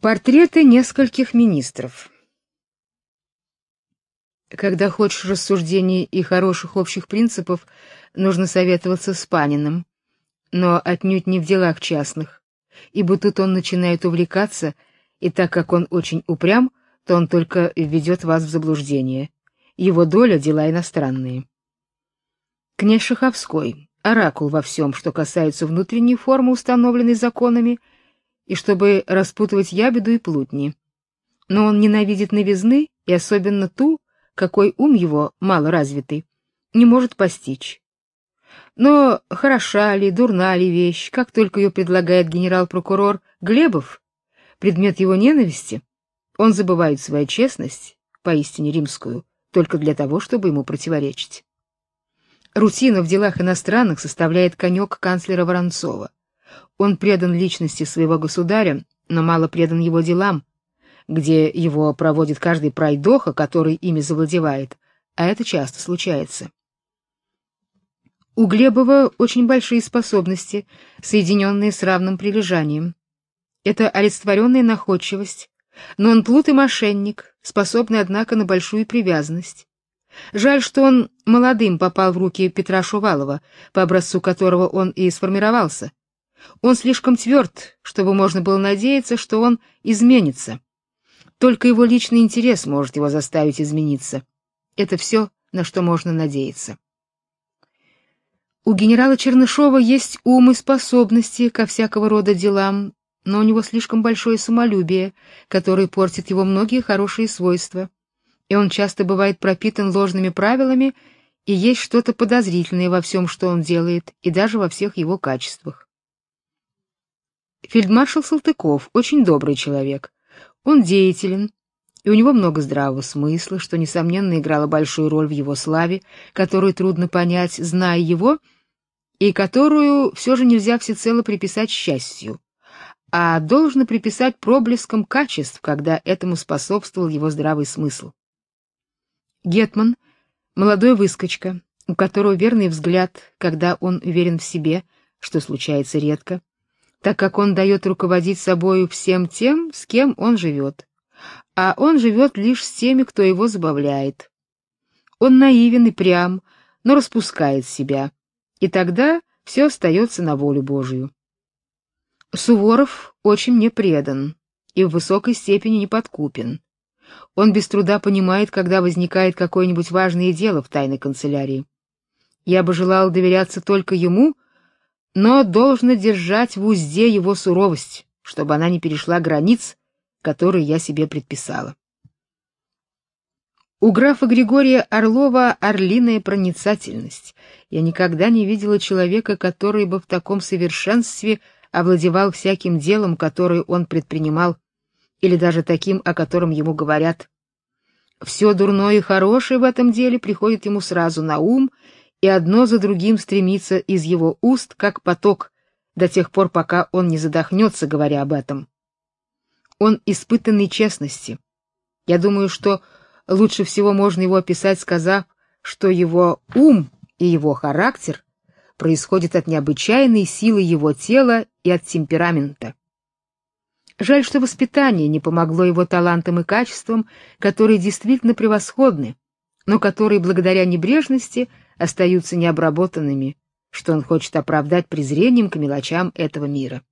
Портреты нескольких министров. Когда хочешь рассуждений и хороших общих принципов, нужно советоваться с Паниным, но отнюдь не в делах частных, ибо тут он начинает увлекаться, и так как он очень упрям, то он только введет вас в заблуждение. Его доля — дела иностранные. Князь Шаховской, оракул во всем, что касается внутренней формы, установленной законами, — и чтобы распутывать ябеду и плутни. Но он ненавидит новизны и особенно ту, какой ум его мало развитый, не может постичь. Но хороша ли, дурна ли вещь, как только ее предлагает генерал-прокурор Глебов, предмет его ненависти, он забывает свою честность, поистине римскую, только для того, чтобы ему противоречить. Рутина в делах иностранных составляет конек канцлера Воронцова. Он предан личности своего государя, но мало предан его делам, где его проводит каждый пройдоха, который ими завладевает, а это часто случается. У Глебова очень большие способности, соединенные с равным прилежанием. Это олицетворенная находчивость, но он плут и мошенник, способный, однако, на большую привязанность. Жаль, что он молодым попал в руки Петра Шувалова, по образцу которого он и сформировался, он слишком тверд, чтобы можно было надеяться, что он изменится. Только его личный интерес может его заставить измениться. Это все, на что можно надеяться. У генерала Чернышова есть ум и способности ко всякого рода делам, но у него слишком большое самолюбие, которое портит его многие хорошие свойства. И он часто бывает пропитан ложными правилами, и есть что-то подозрительное во всем, что он делает, и даже во всех его качествах. Фельдмаршал Салтыков очень добрый человек. Он деятелен, и у него много здравого смысла, что несомненно играло большую роль в его славе, которую трудно понять, зная его, и которую все же нельзя всецело приписать счастью, а должно приписать проблескам качеств, когда этому способствовал его здравый смысл. Гетман молодой выскочка, у которого верный взгляд, когда он уверен в себе, что случается редко, так как он дает руководить собою всем тем, с кем он живет. А он живет лишь с теми, кто его забавляет. Он наивен и прям, но распускает себя, и тогда все остается на волю Божию. Суворов очень мне предан и в высокой степени неподкупен. Он без труда понимает, когда возникает какое-нибудь важное дело в тайной канцелярии. Я бы желал доверяться только ему, но должно держать в узде его суровость, чтобы она не перешла границ, которые я себе предписала. У графа Григория Орлова орлиная проницательность. Я никогда не видела человека, который бы в таком совершенстве овладевал всяким делом, которое он предпринимал, или даже таким, о котором ему говорят. Все дурное и хорошее в этом деле приходит ему сразу на ум, и одно за другим стремится из его уст, как поток, до тех пор, пока он не задохнется, говоря об этом. Он испытанный честности. Я думаю, что лучше всего можно его описать, сказав, что его ум и его характер происходят от необычайной силы его тела и от темперамента. Жаль, что воспитание не помогло его талантам и качествам, которые действительно превосходны, но которые благодаря небрежности – остаются необработанными, что он хочет оправдать презрением к мелочам этого мира.